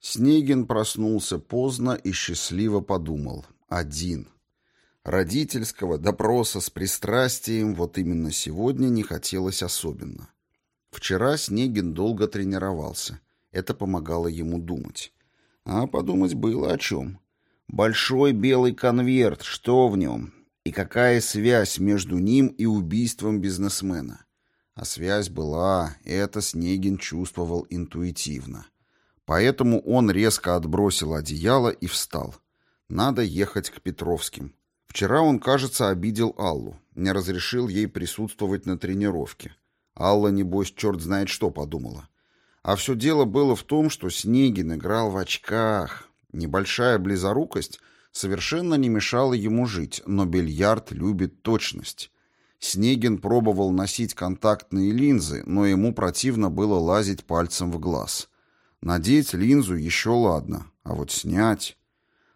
Снегин проснулся поздно и счастливо подумал. Один. Родительского допроса с пристрастием вот именно сегодня не хотелось особенно. Вчера Снегин долго тренировался. Это помогало ему думать. А подумать было о чем. Большой белый конверт, что в нем? И какая связь между ним и убийством бизнесмена? А связь была, это Снегин чувствовал интуитивно. Поэтому он резко отбросил одеяло и встал. Надо ехать к Петровским. Вчера он, кажется, обидел Аллу, не разрешил ей присутствовать на тренировке. Алла, небось, черт знает что подумала. А все дело было в том, что Снегин играл в очках. Небольшая близорукость совершенно не мешала ему жить, но бильярд любит точность. Снегин пробовал носить контактные линзы, но ему противно было лазить пальцем в глаз. Надеть линзу еще ладно, а вот снять...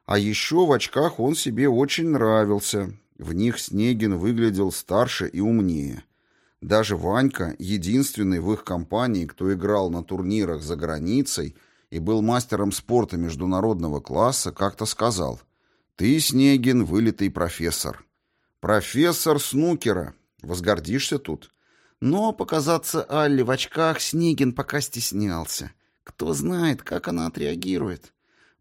А еще в очках он себе очень нравился. В них Снегин выглядел старше и умнее. Даже Ванька, единственный в их компании, кто играл на турнирах за границей и был мастером спорта международного класса, как-то сказал «Ты, Снегин, вылитый профессор». «Профессор снукера. Возгордишься тут?» Но показаться Алле в очках Снегин пока стеснялся. Кто знает, как она отреагирует.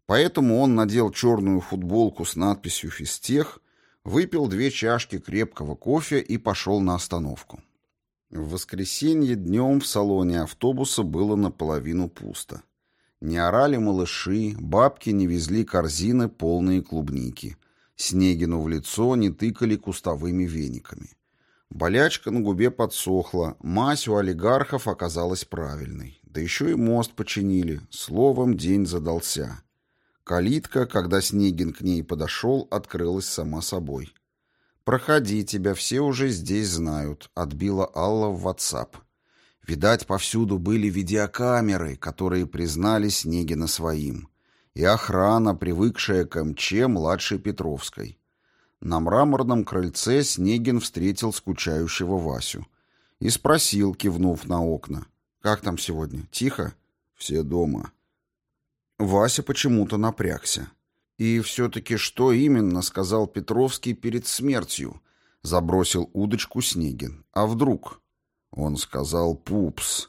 Поэтому он надел черную футболку с надписью «Физтех», выпил две чашки крепкого кофе и пошел на остановку. В воскресенье днем в салоне автобуса было наполовину пусто. Не орали малыши, бабки не везли корзины, полные клубники. Снегину в лицо не тыкали кустовыми вениками. Болячка на губе подсохла, мазь у олигархов оказалась правильной. Да еще и мост починили. Словом, день задался. Калитка, когда Снегин к ней подошел, открылась сама собой. «Проходи, тебя все уже здесь знают», — отбила Алла в WhatsApp. Видать, повсюду были видеокамеры, которые признали Снегина своим. И охрана, привыкшая к МЧ младшей Петровской. На мраморном крыльце Снегин встретил скучающего Васю. И спросил, кивнув на окна. «Как там сегодня? Тихо?» «Все дома». Вася почему-то напрягся. «И все-таки что именно?» — сказал Петровский перед смертью. Забросил удочку Снегин. «А вдруг?» Он сказал «пупс».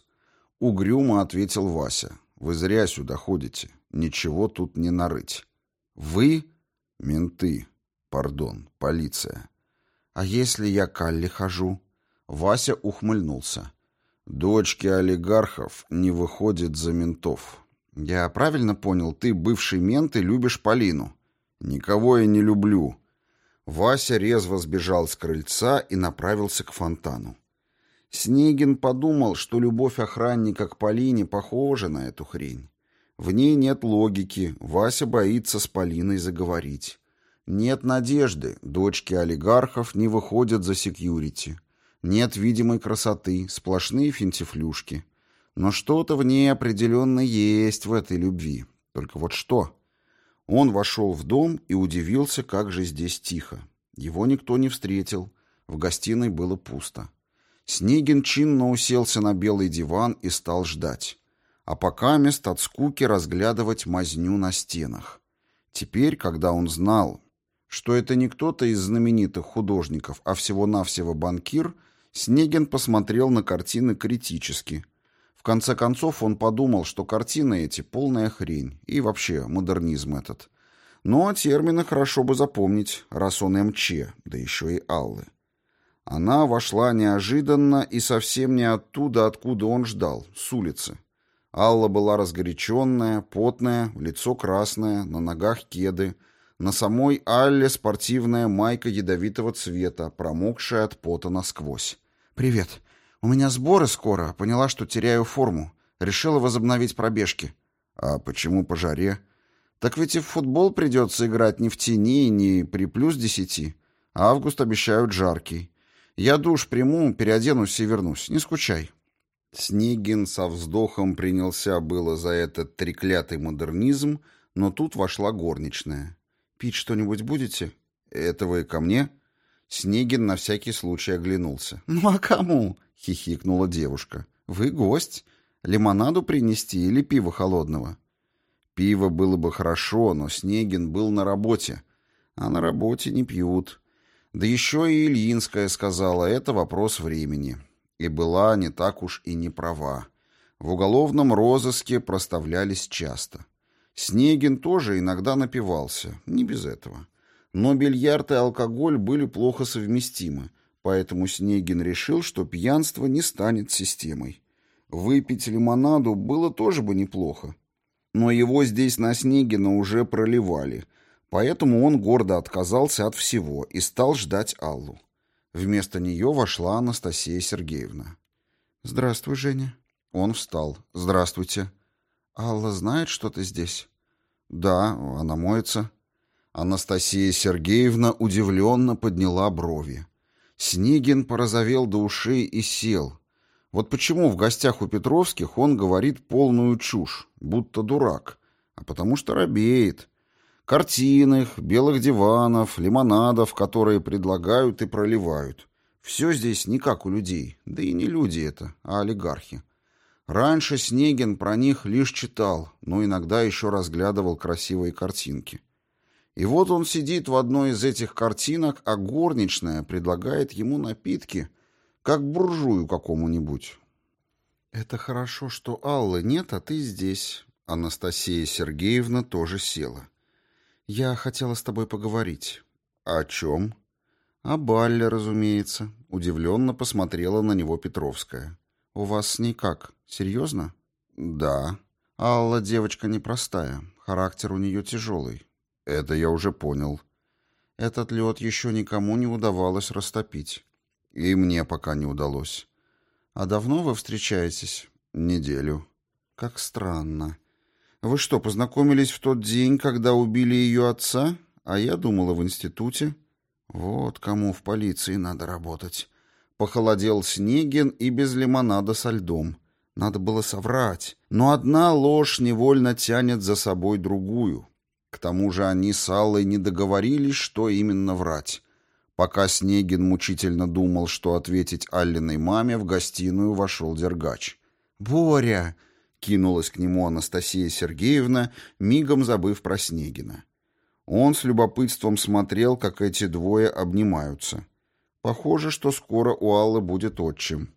Угрюмо ответил Вася. «Вы зря сюда ходите. Ничего тут не нарыть». «Вы?» «Менты. Пардон, полиция». «А если я к Алле хожу?» Вася ухмыльнулся. Дочки олигархов не выходят за ментов. Я правильно понял, ты бывший мент и любишь Полину? Никого я не люблю. Вася резво сбежал с крыльца и направился к фонтану. Снегин подумал, что любовь охранника к Полине похожа на эту хрень. В ней нет логики, Вася боится с Полиной заговорить. Нет надежды, дочки олигархов не выходят за секьюрити. Нет видимой красоты, сплошные финтифлюшки. Но что-то в ней определенно есть в этой любви. Только вот что? Он вошел в дом и удивился, как же здесь тихо. Его никто не встретил. В гостиной было пусто. Снегин чинно уселся на белый диван и стал ждать. А пока мест от скуки разглядывать мазню на стенах. Теперь, когда он знал, что это не кто-то из знаменитых художников, а всего-навсего банкир, Снегин посмотрел на картины критически. В конце концов он подумал, что картины эти полная хрень, и вообще модернизм этот. Но термины хорошо бы запомнить, раз он МЧ, да еще и Аллы. Она вошла неожиданно и совсем не оттуда, откуда он ждал, с улицы. Алла была разгоряченная, потная, лицо красное, на ногах кеды. На самой Алле спортивная майка ядовитого цвета, промокшая от пота насквозь. «Привет. У меня сборы скоро. Поняла, что теряю форму. Решила возобновить пробежки». «А почему по жаре?» «Так ведь и в футбол придется играть не в тени, не при плюс десяти. Август обещают жаркий. Я душ приму, переоденусь и вернусь. Не скучай». Снегин со вздохом принялся было за этот треклятый модернизм, но тут вошла горничная. «Пить что-нибудь будете?» «Этого и ко мне?» Снегин на всякий случай оглянулся. «Ну а кому?» — хихикнула девушка. «Вы гость. Лимонаду принести или пиво холодного?» Пиво было бы хорошо, но Снегин был на работе. А на работе не пьют. Да еще и Ильинская сказала, это вопрос времени. И была не так уж и не права. В уголовном розыске проставлялись часто. Снегин тоже иногда напивался, не без этого. Но бильярд и алкоголь были плохо совместимы, поэтому Снегин решил, что пьянство не станет системой. Выпить лимонаду было тоже бы неплохо. Но его здесь на Снегина уже проливали, поэтому он гордо отказался от всего и стал ждать Аллу. Вместо нее вошла Анастасия Сергеевна. «Здравствуй, Женя». Он встал. «Здравствуйте». «Алла знает, что ты здесь?» «Да, она моется». Анастасия Сергеевна удивленно подняла брови. Снегин порозовел до ушей и сел. Вот почему в гостях у Петровских он говорит полную чушь, будто дурак, а потому что робеет. Картинах, белых диванов, лимонадов, которые предлагают и проливают. Все здесь не как у людей, да и не люди это, а олигархи. Раньше Снегин про них лишь читал, но иногда еще разглядывал красивые картинки. И вот он сидит в одной из этих картинок, а горничная предлагает ему напитки, как буржую какому-нибудь. «Это хорошо, что Аллы нет, а ты здесь». Анастасия Сергеевна тоже села. «Я хотела с тобой поговорить». «О чем?» «О Балле, разумеется», — удивленно посмотрела на него Петровская. «У вас с ней как? Серьезно?» «Да». «Алла девочка непростая. Характер у нее тяжелый. Это я уже понял. Этот лед еще никому не удавалось растопить. И мне пока не удалось. А давно вы встречаетесь? Неделю. Как странно. Вы что, познакомились в тот день, когда убили ее отца? А я думала в институте. Вот кому в полиции надо работать. Похолодел Снегин и без лимонада со льдом. Надо было соврать. Но одна ложь невольно тянет за собой другую. К тому же они с Аллой не договорились, что именно врать. Пока Снегин мучительно думал, что ответить Аллиной маме, в гостиную вошел Дергач. «Боря!» — кинулась к нему Анастасия Сергеевна, мигом забыв про Снегина. Он с любопытством смотрел, как эти двое обнимаются. Похоже, что скоро у Аллы будет отчим.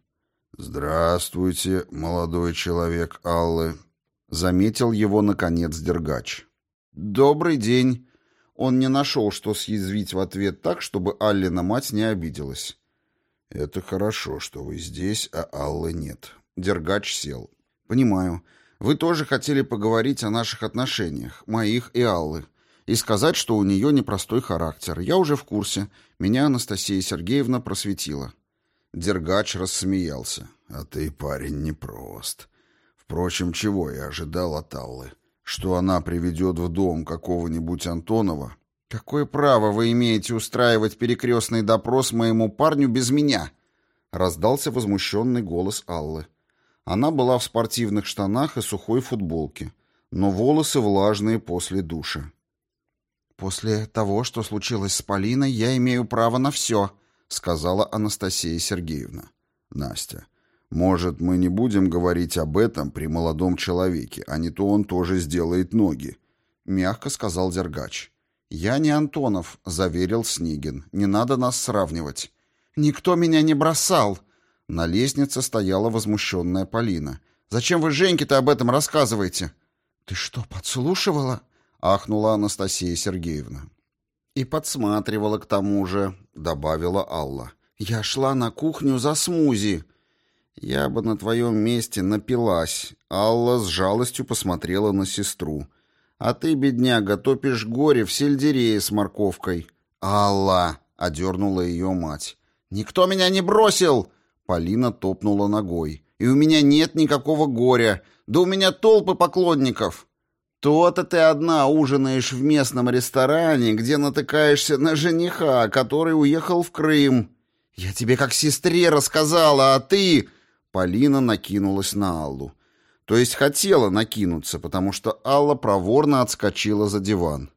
«Здравствуйте, молодой человек Аллы», — заметил его, наконец, Дергач. «Добрый день!» Он не нашел, что съязвить в ответ так, чтобы Аллина мать не обиделась. «Это хорошо, что вы здесь, а Аллы нет». Дергач сел. «Понимаю. Вы тоже хотели поговорить о наших отношениях, моих и Аллы, и сказать, что у нее непростой характер. Я уже в курсе. Меня Анастасия Сергеевна просветила». Дергач рассмеялся. «А ты, парень, непрост. Впрочем, чего я ожидал от Аллы? Что она приведет в дом какого-нибудь Антонова. «Какое право вы имеете устраивать перекрестный допрос моему парню без меня?» Раздался возмущенный голос Аллы. Она была в спортивных штанах и сухой футболке, но волосы влажные после душа. «После того, что случилось с Полиной, я имею право на все», — сказала Анастасия Сергеевна. «Настя, может, мы не будем говорить об этом при молодом человеке, а не то он тоже сделает ноги, мягко сказал Дергач. Я не Антонов, заверил Снегин. Не надо нас сравнивать. Никто меня не бросал. На лестнице стояла возмущенная Полина. Зачем вы Женьке-то об этом рассказываете? Ты что, подслушивала? ахнула Анастасия Сергеевна. И подсматривала к тому же, добавила Алла. Я шла на кухню за смузи. «Я бы на твоем месте напилась». Алла с жалостью посмотрела на сестру. «А ты, бедняга, топишь горе в сельдерее с морковкой». «Алла!» — одернула ее мать. «Никто меня не бросил!» Полина топнула ногой. «И у меня нет никакого горя. Да у меня толпы поклонников!» «То-то ты одна ужинаешь в местном ресторане, где натыкаешься на жениха, который уехал в Крым. Я тебе как сестре рассказала, а ты...» Полина накинулась на Аллу. То есть хотела накинуться, потому что Алла проворно отскочила за диван.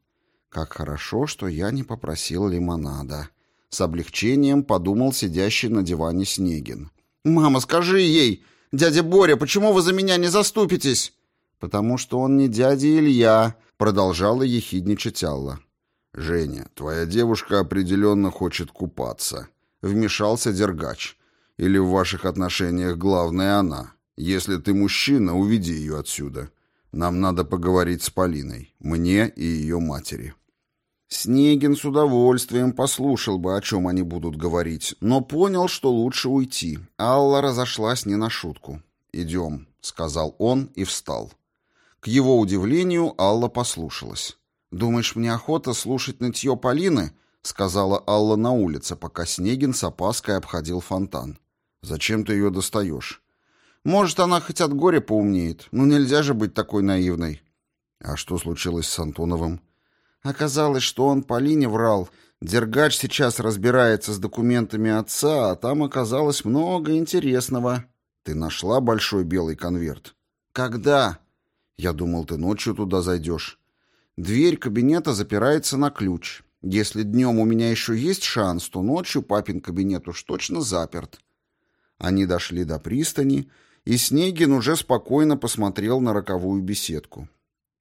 Как хорошо, что я не попросил лимонада. С облегчением подумал сидящий на диване Снегин. «Мама, скажи ей! Дядя Боря, почему вы за меня не заступитесь?» «Потому что он не дядя Илья», — продолжала ехидничать Алла. «Женя, твоя девушка определенно хочет купаться», — вмешался Дергач. «Или в ваших отношениях главная она. Если ты мужчина, уведи ее отсюда. Нам надо поговорить с Полиной, мне и ее матери». Снегин с удовольствием послушал бы, о чем они будут говорить, но понял, что лучше уйти. Алла разошлась не на шутку. «Идем», — сказал он и встал. К его удивлению Алла послушалась. «Думаешь, мне охота слушать нытье Полины?» — сказала Алла на улице, пока Снегин с опаской обходил фонтан. «Зачем ты ее достаешь?» «Может, она хоть от горя поумнеет. Ну, нельзя же быть такой наивной». «А что случилось с Антоновым?» Оказалось, что он Полине врал. Дергач сейчас разбирается с документами отца, а там оказалось много интересного. Ты нашла большой белый конверт? Когда? Я думал, ты ночью туда зайдешь. Дверь кабинета запирается на ключ. Если днем у меня еще есть шанс, то ночью папин кабинет уж точно заперт. Они дошли до пристани, и Снегин уже спокойно посмотрел на роковую беседку.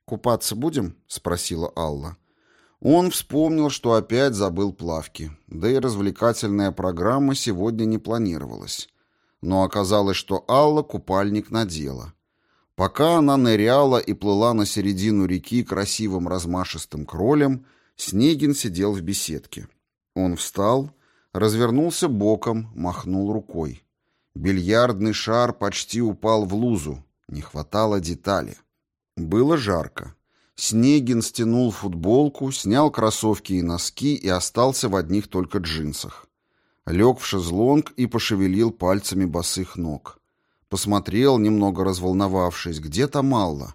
«Купаться будем?» — спросила Алла. Он вспомнил, что опять забыл плавки, да и развлекательная программа сегодня не планировалась. Но оказалось, что Алла купальник надела. Пока она ныряла и плыла на середину реки красивым размашистым кролем, Снегин сидел в беседке. Он встал, развернулся боком, махнул рукой. Бильярдный шар почти упал в лузу, не хватало детали. Было жарко. Снегин стянул футболку, снял кроссовки и носки и остался в одних только джинсах. Лег в шезлонг и пошевелил пальцами босых ног. Посмотрел, немного разволновавшись, где-то Малла.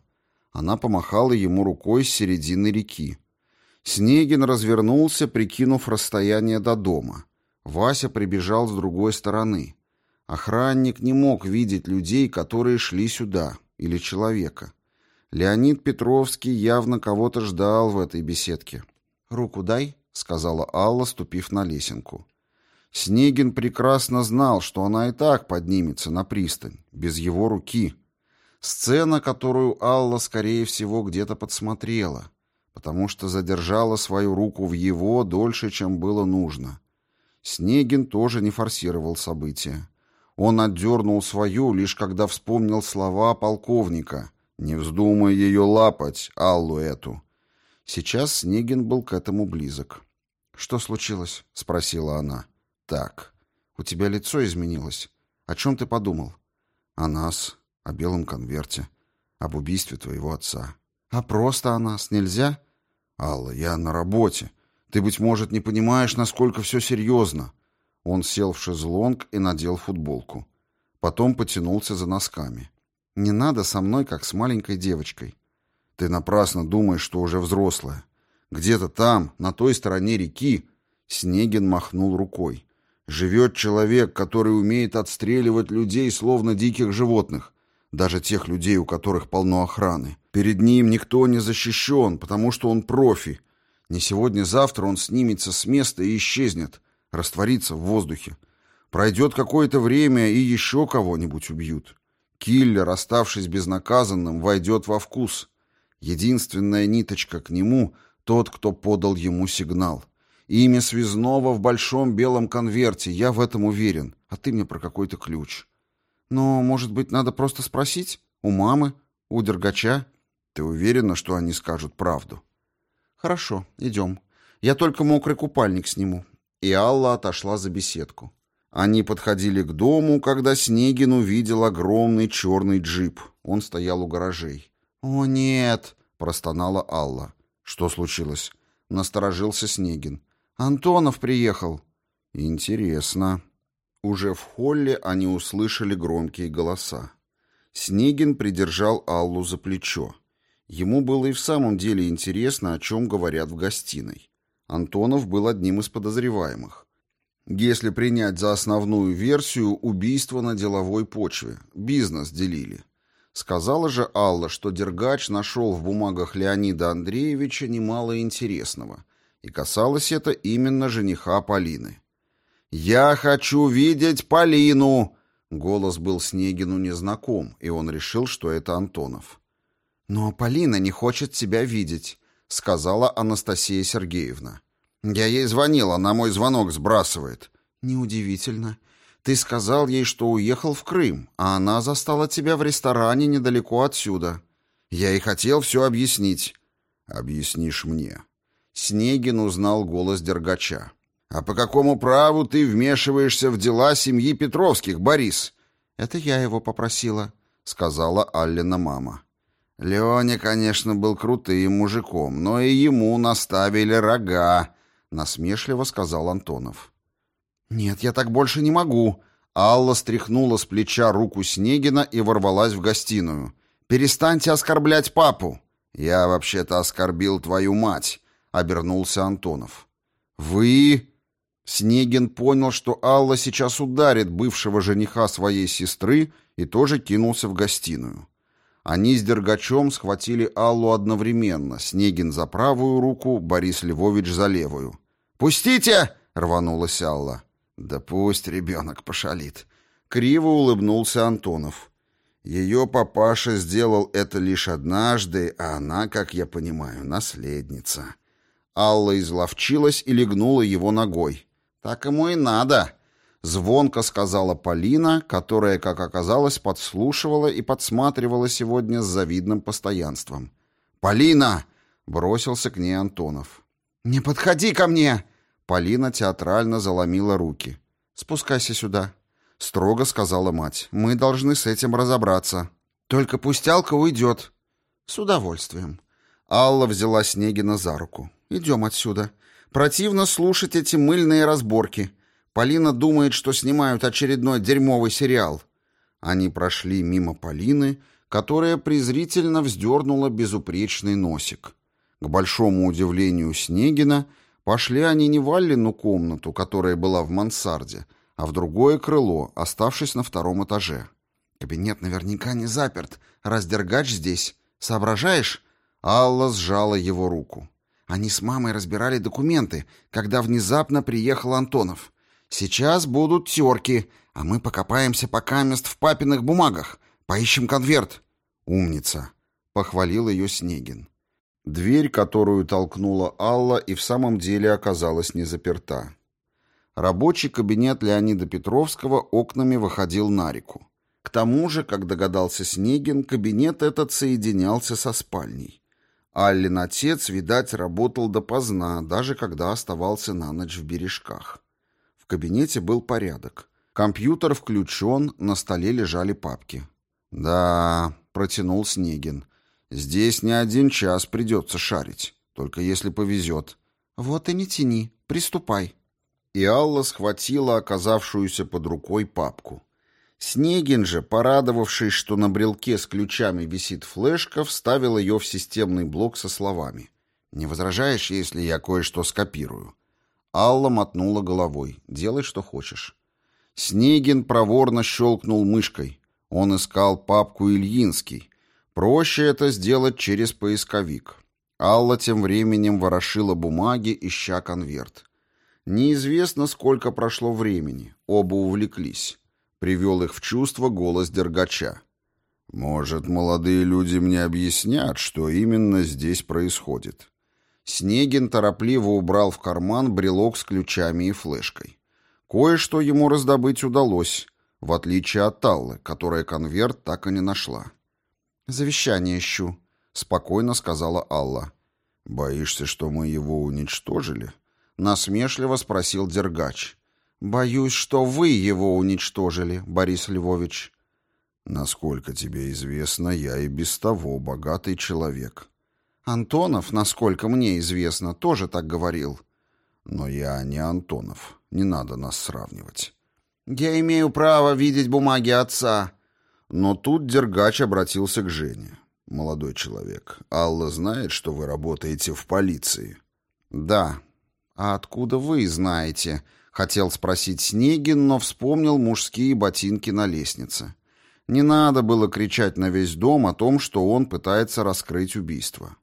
Она помахала ему рукой с середины реки. Снегин развернулся, прикинув расстояние до дома. Вася прибежал с другой стороны. Охранник не мог видеть людей, которые шли сюда, или человека. Леонид Петровский явно кого-то ждал в этой беседке. «Руку дай», — сказала Алла, ступив на лесенку. Снегин прекрасно знал, что она и так поднимется на пристань, без его руки. Сцена, которую Алла, скорее всего, где-то подсмотрела, потому что задержала свою руку в его дольше, чем было нужно. Снегин тоже не форсировал события. Он отдернул свою, лишь когда вспомнил слова полковника — не вздумай ее лапать, Аллу эту. Сейчас Снегин был к этому близок. «Что случилось?» — спросила она. «Так, у тебя лицо изменилось. О чем ты подумал?» «О нас, о белом конверте, об убийстве твоего отца». «А просто о нас нельзя?» «Алла, я на работе. Ты, быть может, не понимаешь, насколько все серьезно». Он сел в шезлонг и надел футболку. Потом потянулся за носками. Не надо со мной, как с маленькой девочкой. Ты напрасно думаешь, что уже взрослая. Где-то там, на той стороне реки, Снегин махнул рукой. Живет человек, который умеет отстреливать людей, словно диких животных. Даже тех людей, у которых полно охраны. Перед ним никто не защищен, потому что он профи. Не сегодня-завтра он снимется с места и исчезнет, растворится в воздухе. Пройдет какое-то время, и еще кого-нибудь убьют. Киллер, оставшись безнаказанным, войдет во вкус. Единственная ниточка к нему — тот, кто подал ему сигнал. Имя связного в большом белом конверте, я в этом уверен, а ты мне про какой-то ключ. Но, может быть, надо просто спросить? У мамы? У Дергача? Ты уверена, что они скажут правду? Хорошо, идем. Я только мокрый купальник сниму. И Алла отошла за беседку. Они подходили к дому, когда Снегин увидел огромный черный джип. Он стоял у гаражей. «О, нет!» — простонала Алла. «Что случилось?» — насторожился Снегин. «Антонов приехал». «Интересно». Уже в холле они услышали громкие голоса. Снегин придержал Аллу за плечо. Ему было и в самом деле интересно, о чем говорят в гостиной. Антонов был одним из подозреваемых. Если принять за основную версию убийство на деловой почве, бизнес делили. Сказала же Алла, что Дергач нашел в бумагах Леонида Андреевича немало интересного, и касалось это именно жениха Полины. «Я хочу видеть Полину!» Голос был Снегину незнаком, и он решил, что это Антонов. «Но Полина не хочет тебя видеть», — сказала Анастасия Сергеевна. «Я ей звонила, она мой звонок сбрасывает». «Неудивительно. Ты сказал ей, что уехал в Крым, а она застала тебя в ресторане недалеко отсюда. Я и хотел все объяснить». «Объяснишь мне». Снегин узнал голос Дергача. «А по какому праву ты вмешиваешься в дела семьи Петровских, Борис?» «Это я его попросила», — сказала Аллина мама. Леоня, конечно, был крутым мужиком, но и ему наставили рога, насмешливо сказал Антонов. Нет, я так больше не могу. Алла стряхнула с плеча руку Снегина и ворвалась в гостиную. Перестаньте оскорблять папу. Я вообще-то оскорбил твою мать, обернулся Антонов. Вы Снегин понял, что Алла сейчас ударит бывшего жениха своей сестры и тоже кинулся в гостиную. Они с Дергачом схватили Аллу одновременно, Снегин за правую руку, Борис Львович за левую. «Пустите!» — рванулась Алла. «Да пусть ребенок пошалит». Криво улыбнулся Антонов. Ее папаша сделал это лишь однажды, а она, как я понимаю, наследница. Алла изловчилась и легнула его ногой. «Так ему и надо!» Звонко сказала Полина, которая, как оказалось, подслушивала и подсматривала сегодня с завидным постоянством. «Полина!» — бросился к ней Антонов. «Не подходи ко мне!» Полина театрально заломила руки. «Спускайся сюда», — строго сказала мать. «Мы должны с этим разобраться. Только пусть Алка уйдет». «С удовольствием». Алла взяла Снегина за руку. «Идем отсюда. Противно слушать эти мыльные разборки. Полина думает, что снимают очередной дерьмовый сериал. Они прошли мимо Полины, которая презрительно вздернула безупречный носик. К большому удивлению Снегина, пошли они не в Аллину комнату, которая была в мансарде, а в другое крыло, оставшись на втором этаже. Кабинет наверняка не заперт, раздергач здесь. Соображаешь? Алла сжала его руку. Они с мамой разбирали документы, когда внезапно приехал Антонов. Сейчас будут терки, а мы покопаемся пока мест в папиных бумагах. Поищем конверт. Умница, похвалил ее Снегин. Дверь, которую толкнула Алла, и в самом деле оказалась не заперта. Рабочий кабинет Леонида Петровского окнами выходил на реку. К тому же, как догадался Снегин, кабинет этот соединялся со спальней. Аллин отец, видать, работал допоздна, даже когда оставался на ночь в бережках. В кабинете был порядок. Компьютер включен, на столе лежали папки. «Да», — протянул Снегин, — «здесь не один час придется шарить, только если повезет». «Вот и не тяни, приступай». И Алла схватила оказавшуюся под рукой папку. Снегин же, порадовавшись, что на брелке с ключами висит флешка, вставил ее в системный блок со словами. «Не возражаешь, если я кое-что скопирую?» Алла мотнула головой. «Делай, что хочешь». Снегин проворно щелкнул мышкой. Он искал папку Ильинский. Проще это сделать через поисковик. Алла тем временем ворошила бумаги, ища конверт. Неизвестно, сколько прошло времени. Оба увлеклись. Привел их в чувство голос Дергача. «Может, молодые люди мне объяснят, что именно здесь происходит?» Снегин торопливо убрал в карман брелок с ключами и флешкой. Кое-что ему раздобыть удалось, в отличие от Таллы, которая конверт так и не нашла. «Завещание ищу», — спокойно сказала Алла. «Боишься, что мы его уничтожили?» — насмешливо спросил Дергач. «Боюсь, что вы его уничтожили, Борис Львович». «Насколько тебе известно, я и без того богатый человек», Антонов, насколько мне известно, тоже так говорил. Но я не Антонов. Не надо нас сравнивать. Я имею право видеть бумаги отца. Но тут Дергач обратился к Жене. Молодой человек, Алла знает, что вы работаете в полиции? Да. А откуда вы знаете? Хотел спросить Снегин, но вспомнил мужские ботинки на лестнице. Не надо было кричать на весь дом о том, что он пытается раскрыть убийство.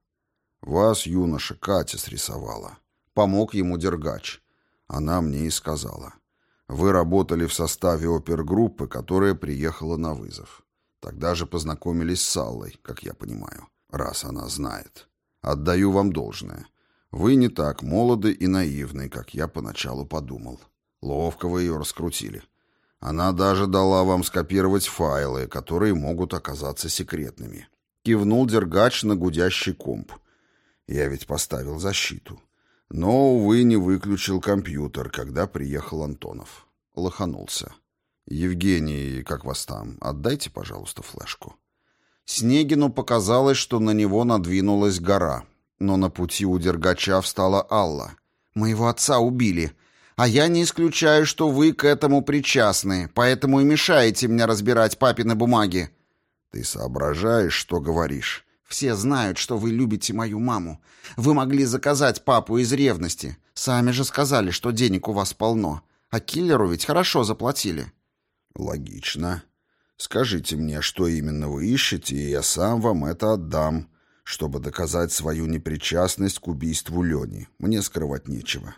«Вас, юноша, Катя срисовала». Помог ему Дергач. Она мне и сказала. «Вы работали в составе опергруппы, которая приехала на вызов. Тогда же познакомились с Аллой, как я понимаю. раз она знает. Отдаю вам должное. Вы не так молоды и наивны, как я поначалу подумал. Ловко вы ее раскрутили. Она даже дала вам скопировать файлы, которые могут оказаться секретными. Кивнул Дергач на гудящий комп. Я ведь поставил защиту. Но, увы, не выключил компьютер, когда приехал Антонов. Лоханулся. «Евгений, как вас там? Отдайте, пожалуйста, флешку». Снегину показалось, что на него надвинулась гора, но на пути у Дергача встала Алла. «Моего отца убили, а я не исключаю, что вы к этому причастны, поэтому и мешаете мне разбирать папины бумаги». «Ты соображаешь, что говоришь?» «Все знают, что вы любите мою маму. Вы могли заказать папу из ревности. Сами же сказали, что денег у вас полно. А киллеру ведь хорошо заплатили». «Логично. Скажите мне, что именно вы ищете, и я сам вам это отдам, чтобы доказать свою непричастность к убийству Лени. Мне скрывать нечего».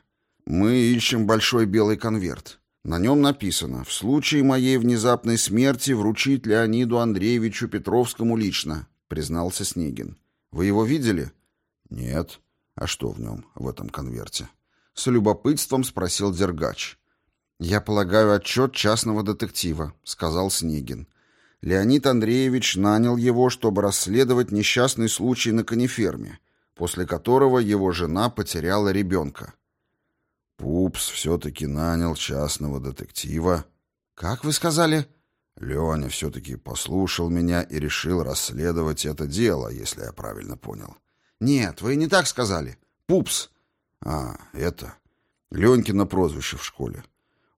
«Мы ищем большой белый конверт. На нем написано «В случае моей внезапной смерти вручить Леониду Андреевичу Петровскому лично», — признался Снегин. «Вы его видели?» «Нет. А что в нем, в этом конверте?» С любопытством спросил Дергач. «Я полагаю, отчет частного детектива», — сказал Снегин. Леонид Андреевич нанял его, чтобы расследовать несчастный случай на кониферме, после которого его жена потеряла ребенка. Пупс все-таки нанял частного детектива. «Как вы сказали?» Леня все-таки послушал меня и решил расследовать это дело, если я правильно понял. «Нет, вы не так сказали. Пупс». «А, это...» Ленькино прозвище в школе.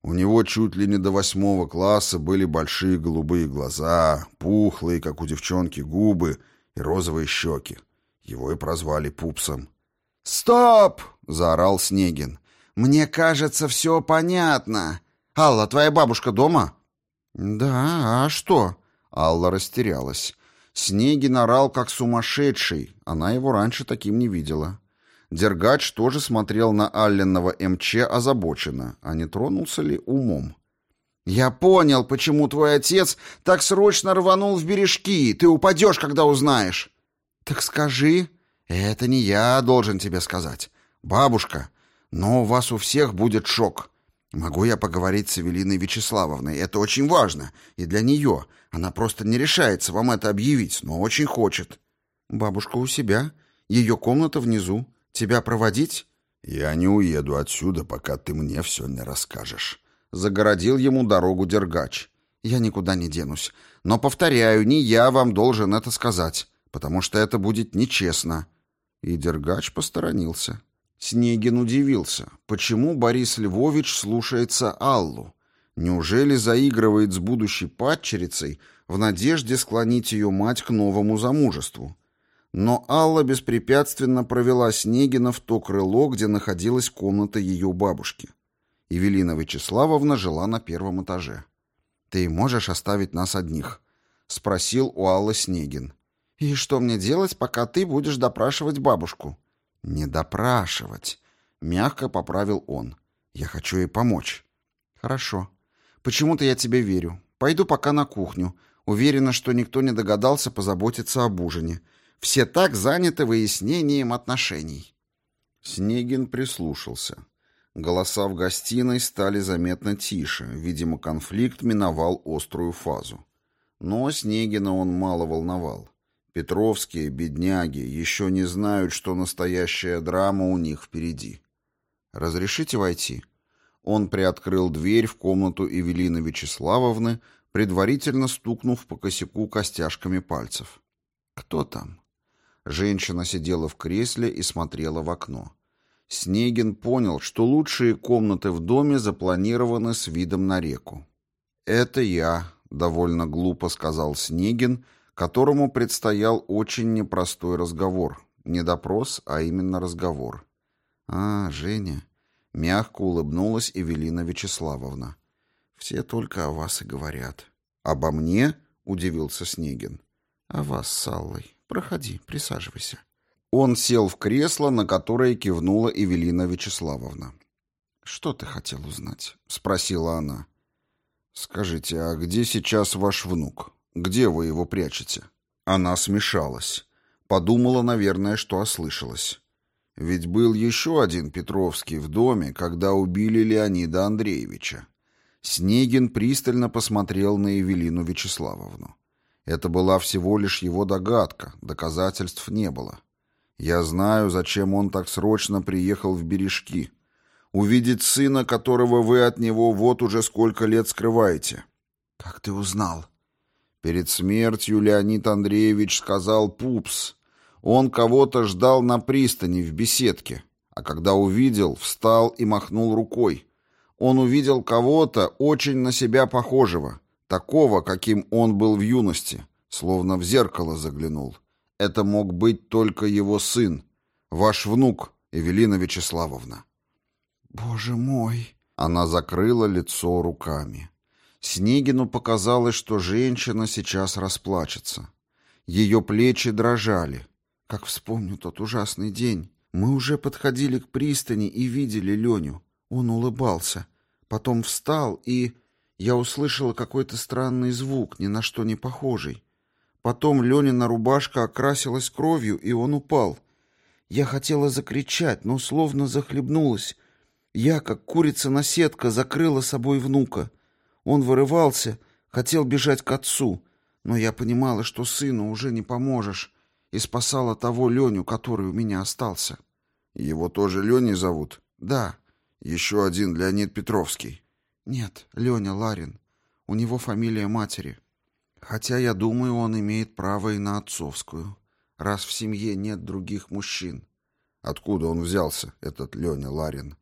У него чуть ли не до восьмого класса были большие голубые глаза, пухлые, как у девчонки, губы и розовые щеки. Его и прозвали Пупсом. «Стоп!» — заорал Снегин. «Мне кажется, все понятно. Алла, твоя бабушка дома?» «Да, а что?» Алла растерялась. Снегин орал, как сумасшедший. Она его раньше таким не видела. Дергач тоже смотрел на Алленного МЧ озабоченно, а не тронулся ли умом. «Я понял, почему твой отец так срочно рванул в бережки. Ты упадешь, когда узнаешь». «Так скажи». «Это не я должен тебе сказать. Бабушка. Но у вас у всех будет шок. Могу я поговорить с Эвелиной Вячеславовной? Это очень важно. И для нее. Она просто не решается вам это объявить, но очень хочет». «Бабушка у себя. Ее комната внизу. Тебя проводить?» «Я не уеду отсюда, пока ты мне все не расскажешь». Загородил ему дорогу Дергач. «Я никуда не денусь. Но, повторяю, не я вам должен это сказать, потому что это будет нечестно». И Дергач посторонился. Снегин удивился, почему Борис Львович слушается Аллу. Неужели заигрывает с будущей падчерицей в надежде склонить ее мать к новому замужеству? Но Алла беспрепятственно провела Снегина в то крыло, где находилась комната ее бабушки. Евелина Вячеславовна жила на первом этаже. «Ты можешь оставить нас одних?» — спросил у Аллы Снегин. «И что мне делать, пока ты будешь допрашивать бабушку?» «Не допрашивать», — мягко поправил он. «Я хочу ей помочь». «Хорошо. Почему-то я тебе верю. Пойду пока на кухню. Уверена, что никто не догадался позаботиться об ужине. Все так заняты выяснением отношений. Снегин прислушался. Голоса в гостиной стали заметно тише. Видимо, конфликт миновал острую фазу. Но Снегина он мало волновал. Петровские, бедняги, еще не знают, что настоящая драма у них впереди. «Разрешите войти?» Он приоткрыл дверь в комнату Эвелины Вячеславовны, предварительно стукнув по косяку костяшками пальцев. «Кто там?» Женщина сидела в кресле и смотрела в окно. Снегин понял, что лучшие комнаты в доме запланированы с видом на реку. «Это я», — довольно глупо сказал Снегин, которому предстоял очень непростой разговор. Не допрос, а именно разговор. «А, Женя», — мягко улыбнулась Эвелина Вячеславовна. «Все только о вас и говорят». «Обо мне?» — удивился Снегин. «О вас с Аллой». Проходи, присаживайся». Он сел в кресло, на которое кивнула Эвелина Вячеславовна. «Что ты хотел узнать?» — спросила она. «Скажите, а где сейчас ваш внук? Где вы его прячете?» Она смешалась. Подумала, наверное, что ослышалась. Ведь был еще один Петровский в доме, когда убили Леонида Андреевича. Снегин пристально посмотрел на Евелину Вячеславовну. Это была всего лишь его догадка, доказательств не было. Я знаю, зачем он так срочно приехал в Бережки. Увидеть сына, которого вы от него вот уже сколько лет скрываете. Как ты узнал? Перед смертью Леонид Андреевич сказал «пупс». Он кого-то ждал на пристани в беседке, а когда увидел, встал и махнул рукой. Он увидел кого-то очень на себя похожего, такого, каким он был в юности, словно в зеркало заглянул. Это мог быть только его сын, ваш внук, Эвелина Вячеславовна. «Боже мой!» Она закрыла лицо руками. Снегину показалось, что женщина сейчас расплачется. Ее плечи дрожали. Как вспомню тот ужасный день. Мы уже подходили к пристани и видели Леню. Он улыбался. Потом встал, и... Я услышала какой-то странный звук, ни на что не похожий. Потом Ленина рубашка окрасилась кровью, и он упал. Я хотела закричать, но словно захлебнулась. Я, как курица-наседка, закрыла собой внука. Он вырывался, хотел бежать к отцу, но я понимала, что сыну уже не поможешь, и спасала того Леню, который у меня остался. Его тоже Леней зовут? Да. Еще один Леонид Петровский. Нет, Леня Ларин. У него фамилия матери. Хотя, я думаю, он имеет право и на отцовскую, раз в семье нет других мужчин. Откуда он взялся, этот Леня Ларин?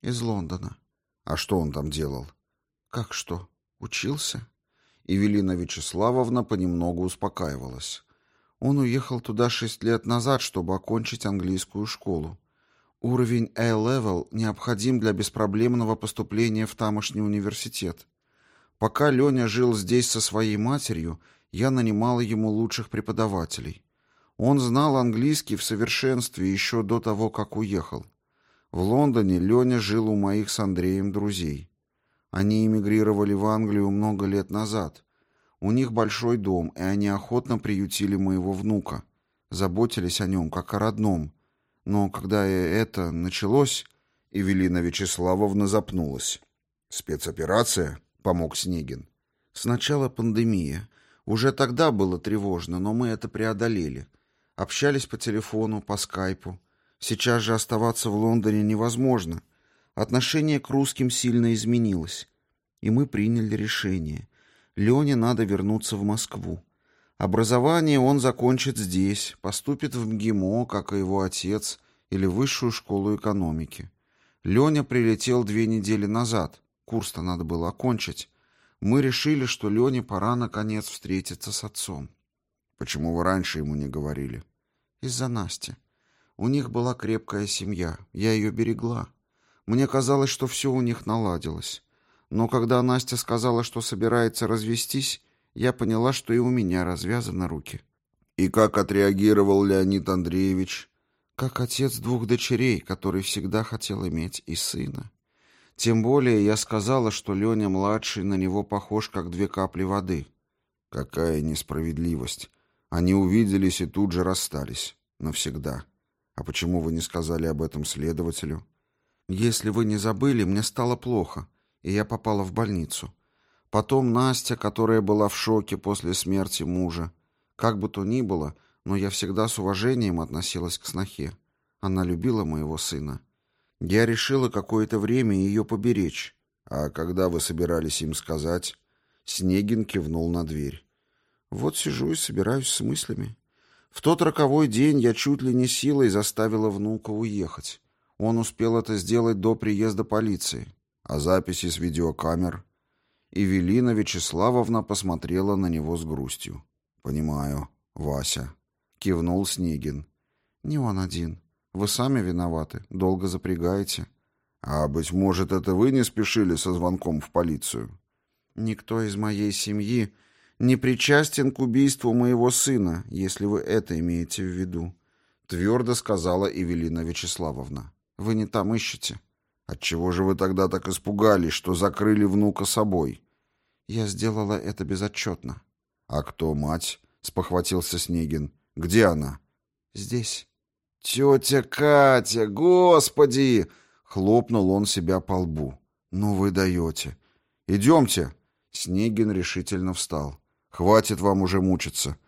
Из Лондона. А что он там делал? Как что? Учился? Евелина Вячеславовна понемногу успокаивалась. Он уехал туда шесть лет назад, чтобы окончить английскую школу. Уровень A-level необходим для беспроблемного поступления в тамошний университет. Пока Леня жил здесь со своей матерью, я нанимала ему лучших преподавателей. Он знал английский в совершенстве еще до того, как уехал. В Лондоне Леня жил у моих с Андреем друзей. Они эмигрировали в Англию много лет назад. У них большой дом, и они охотно приютили моего внука. Заботились о нем, как о родном. Но когда это началось, Эвелина Вячеславовна запнулась. «Спецоперация?» — помог Снегин. «Сначала пандемия. Уже тогда было тревожно, но мы это преодолели. Общались по телефону, по скайпу. Сейчас же оставаться в Лондоне невозможно. Отношение к русским сильно изменилось. И мы приняли решение. Лене надо вернуться в Москву. Образование он закончит здесь, поступит в МГИМО, как и его отец, или высшую школу экономики. Леня прилетел две недели назад. Курс-то надо было окончить. Мы решили, что Лене пора, наконец, встретиться с отцом. Почему вы раньше ему не говорили? Из-за Насти. У них была крепкая семья. Я ее берегла. Мне казалось, что все у них наладилось. Но когда Настя сказала, что собирается развестись, я поняла, что и у меня развязаны руки. И как отреагировал Леонид Андреевич? Как отец двух дочерей, который всегда хотел иметь и сына. Тем более я сказала, что Леня младший на него похож, как две капли воды. Какая несправедливость. Они увиделись и тут же расстались. Навсегда. А почему вы не сказали об этом следователю? Если вы не забыли, мне стало плохо, и я попала в больницу. Потом Настя, которая была в шоке после смерти мужа. Как бы то ни было, но я всегда с уважением относилась к снохе. Она любила моего сына. Я решила какое-то время ее поберечь. А когда вы собирались им сказать? Снегин кивнул на дверь. Вот сижу и собираюсь с мыслями. В тот роковой день я чуть ли не силой заставила внука уехать. Он успел это сделать до приезда полиции. А записи с видеокамер? Эвелина Вячеславовна посмотрела на него с грустью. «Понимаю, Вася», — кивнул Снегин. «Не он один. Вы сами виноваты, долго запрягаете». «А, быть может, это вы не спешили со звонком в полицию?» «Никто из моей семьи не причастен к убийству моего сына, если вы это имеете в виду», — твердо сказала Эвелина Вячеславовна. «Вы не там ищете». «Отчего же вы тогда так испугались, что закрыли внука собой?» Я сделала это безотчетно. «А кто мать?» — спохватился Снегин. «Где она?» Здесь». «Тетя Катя, господи!» — хлопнул он себя по лбу. «Ну вы даете. Идемте». Снегин решительно встал. «Хватит вам уже мучиться.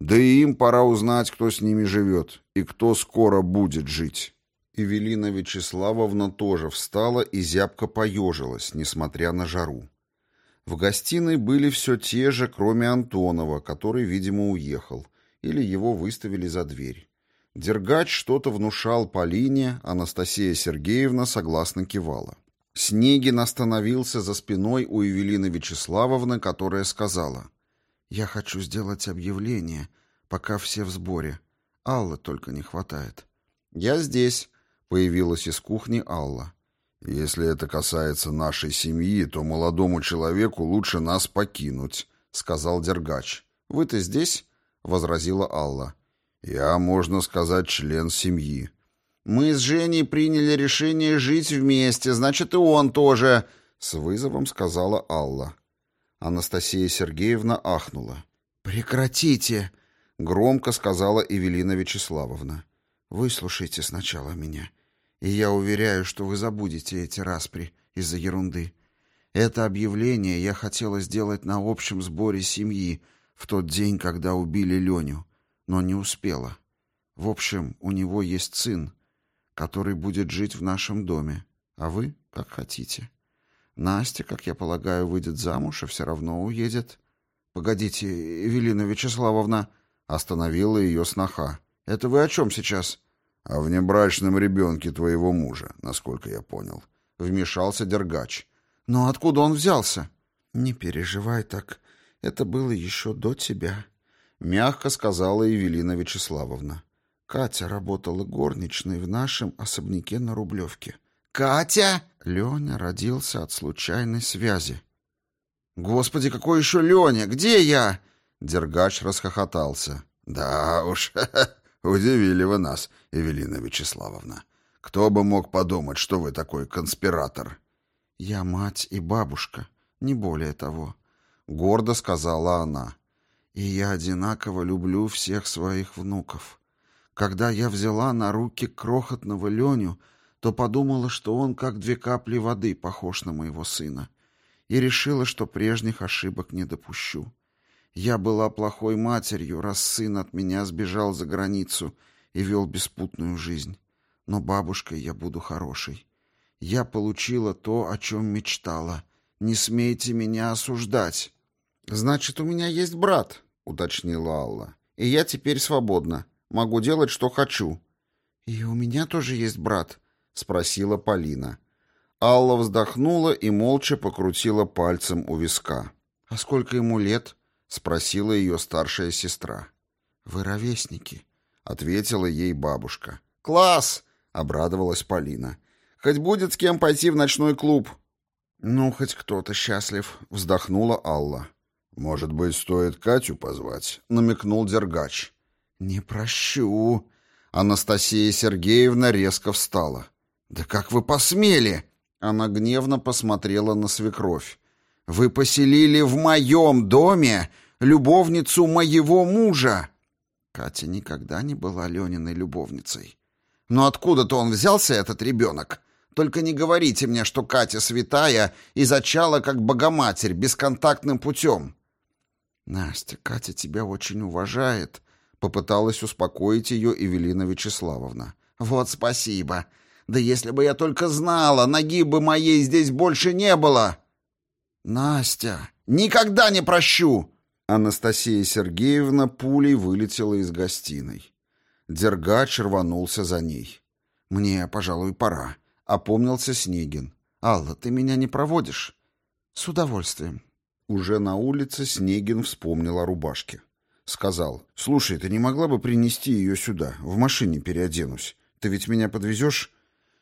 Да и им пора узнать, кто с ними живет и кто скоро будет жить». Эвелина Вячеславовна тоже встала и зябко поежилась, несмотря на жару. В гостиной были все те же, кроме Антонова, который, видимо, уехал, или его выставили за дверь. Дергач что-то внушал Полине, Анастасия Сергеевна согласно кивала. Снегин остановился за спиной у Евелины Вячеславовны, которая сказала, «Я хочу сделать объявление, пока все в сборе. Аллы только не хватает». «Я здесь», — появилась из кухни Алла. «Если это касается нашей семьи, то молодому человеку лучше нас покинуть», — сказал Дергач. «Вы-то здесь?» — возразила Алла. «Я, можно сказать, член семьи». «Мы с Женей приняли решение жить вместе, значит, и он тоже», — с вызовом сказала Алла. Анастасия Сергеевна ахнула. «Прекратите!» — громко сказала Эвелина Вячеславовна. «Выслушайте сначала меня, и я уверяю, что вы забудете эти распри из-за ерунды. Это объявление я хотела сделать на общем сборе семьи в тот день, когда убили Леню но не успела. В общем, у него есть сын, который будет жить в нашем доме, а вы как хотите. Настя, как я полагаю, выйдет замуж и все равно уедет. Погодите, Эвелина Вячеславовна, остановила ее сноха. Это вы о чем сейчас? О внебрачном ребенке твоего мужа, насколько я понял. Вмешался Дергач. Но откуда он взялся? Не переживай так. Это было еще до тебя. — мягко сказала Евелина Вячеславовна. «Катя работала горничной в нашем особняке на Рублевке». «Катя?» Леня родился от случайной связи. «Господи, какой еще Леня? Где я?» Дергач расхохотался. «Да уж, удивили вы нас, Евелина Вячеславовна. Кто бы мог подумать, что вы такой конспиратор?» «Я мать и бабушка, не более того», — гордо сказала она. И я одинаково люблю всех своих внуков. Когда я взяла на руки крохотного Леню, то подумала, что он как две капли воды похож на моего сына, и решила, что прежних ошибок не допущу. Я была плохой матерью, раз сын от меня сбежал за границу и вел беспутную жизнь. Но бабушкой я буду хорошей. Я получила то, о чем мечтала. Не смейте меня осуждать. Значит, у меня есть брат, уточнила Алла. «И я теперь свободна. Могу делать, что хочу». «И у меня тоже есть брат?» — спросила Полина. Алла вздохнула и молча покрутила пальцем у виска. «А сколько ему лет?» — спросила ее старшая сестра. «Вы ровесники», — ответила ей бабушка. «Класс!» — обрадовалась Полина. «Хоть будет с кем пойти в ночной клуб». «Ну, хоть кто-то счастлив», — вздохнула Алла. «Может быть, стоит Катю позвать?» — намекнул Дергач. «Не прощу». Анастасия Сергеевна резко встала. «Да как вы посмели?» Она гневно посмотрела на свекровь. «Вы поселили в моем доме любовницу моего мужа!» Катя никогда не была Лениной любовницей. «Но откуда-то он взялся, этот ребенок? Только не говорите мне, что Катя святая и зачала как богоматерь бесконтактным путем. «Настя, Катя тебя очень уважает», — попыталась успокоить ее Эвелина Вячеславовна. «Вот спасибо. Да если бы я только знала, ноги бы моей здесь больше не было!» «Настя, никогда не прощу!» Анастасия Сергеевна пулей вылетела из гостиной. Дергач рванулся за ней. «Мне, пожалуй, пора», — опомнился Снегин. «Алла, ты меня не проводишь?» «С удовольствием». Уже на улице Снегин вспомнил о рубашке. Сказал, «Слушай, ты не могла бы принести ее сюда? В машине переоденусь. Ты ведь меня подвезешь?»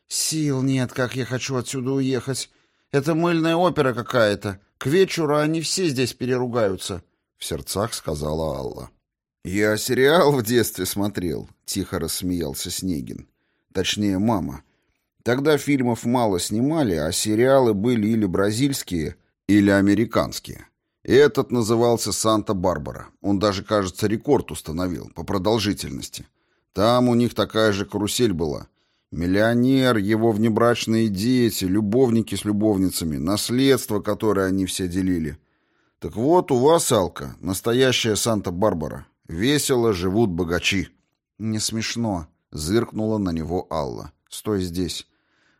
«Сил нет, как я хочу отсюда уехать. Это мыльная опера какая-то. К вечеру они все здесь переругаются», — в сердцах сказала Алла. «Я сериал в детстве смотрел», — тихо рассмеялся Снегин. «Точнее, мама. Тогда фильмов мало снимали, а сериалы были или бразильские, или американские. Этот назывался «Санта-Барбара». Он даже, кажется, рекорд установил по продолжительности. Там у них такая же карусель была. Миллионер, его внебрачные дети, любовники с любовницами, наследство, которое они все делили. Так вот, у вас, Алка, настоящая Санта-Барбара. Весело живут богачи. Не смешно, зыркнула на него Алла. Стой здесь.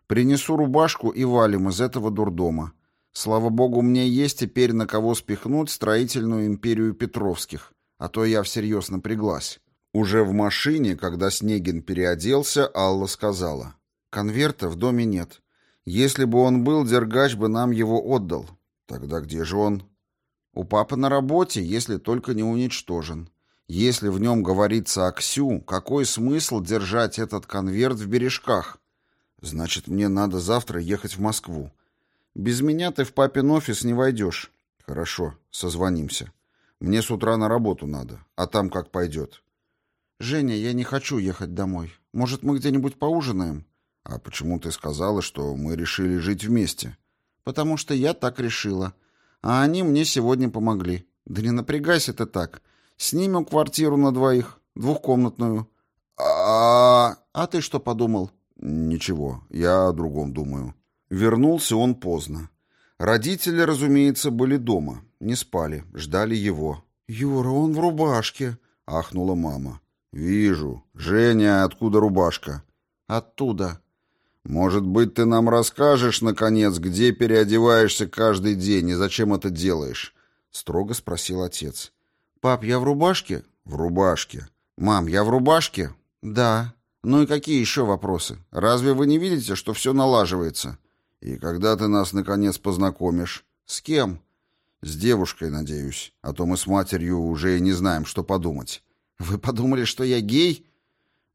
Принесу рубашку и валим из этого дурдома. Слава богу, мне есть теперь на кого спихнуть строительную империю Петровских, а то я всерьез напряглась. Уже в машине, когда Снегин переоделся, Алла сказала. «Конверта в доме нет. Если бы он был, Дергач бы нам его отдал. Тогда где же он?» «У папы на работе, если только не уничтожен. Если в нем говорится о Ксю, какой смысл держать этот конверт в бережках? Значит, мне надо завтра ехать в Москву. Без меня ты в папин офис не войдешь». «Хорошо, созвонимся. Мне с утра на работу надо, а там как пойдет». «Женя, я не хочу ехать домой. Может, мы где-нибудь поужинаем?» «А почему ты сказала, что мы решили жить вместе?» «Потому что я так решила. А они мне сегодня помогли. Да не напрягайся ты так. Снимем квартиру на двоих, двухкомнатную». «А...» «А ты что подумал?» «Ничего, я о другом думаю». Вернулся он поздно. Родители, разумеется, были дома, не спали, ждали его. «Юра, он в рубашке», — ахнула мама. «Вижу. Женя, откуда рубашка?» «Оттуда». «Может быть, ты нам расскажешь, наконец, где переодеваешься каждый день и зачем это делаешь?» — строго спросил отец. «Пап, я в рубашке?» «В рубашке». «Мам, я в рубашке?» «Да». «Ну и какие еще вопросы? Разве вы не видите, что все налаживается?» «И когда ты нас, наконец, познакомишь?» «С кем?» «С девушкой, надеюсь. А то мы с матерью уже и не знаем, что подумать». Вы подумали, что я гей?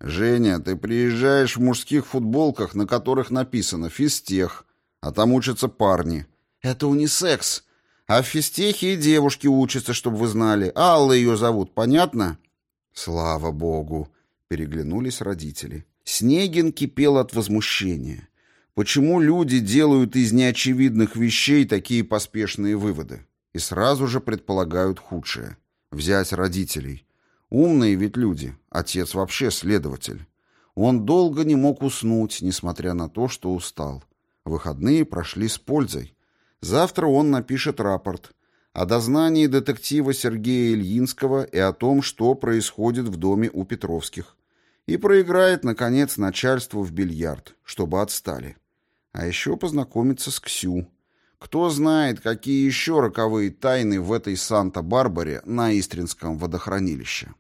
Женя, ты приезжаешь в мужских футболках, на которых написано «физтех», а там учатся парни. Это унисекс. А в физтехе и девушки учатся, чтобы вы знали. Алла ее зовут, понятно? Слава богу, переглянулись родители. Снегин кипел от возмущения. Почему люди делают из неочевидных вещей такие поспешные выводы? И сразу же предполагают худшее. Взять родителей – Умные ведь люди, отец вообще следователь. Он долго не мог уснуть, несмотря на то, что устал. Выходные прошли с пользой. Завтра он напишет рапорт о дознании детектива Сергея Ильинского и о том, что происходит в доме у Петровских. И проиграет, наконец, начальству в бильярд, чтобы отстали. А еще познакомиться с Ксю. Кто знает, какие еще роковые тайны в этой Санта-Барбаре на Истринском водохранилище.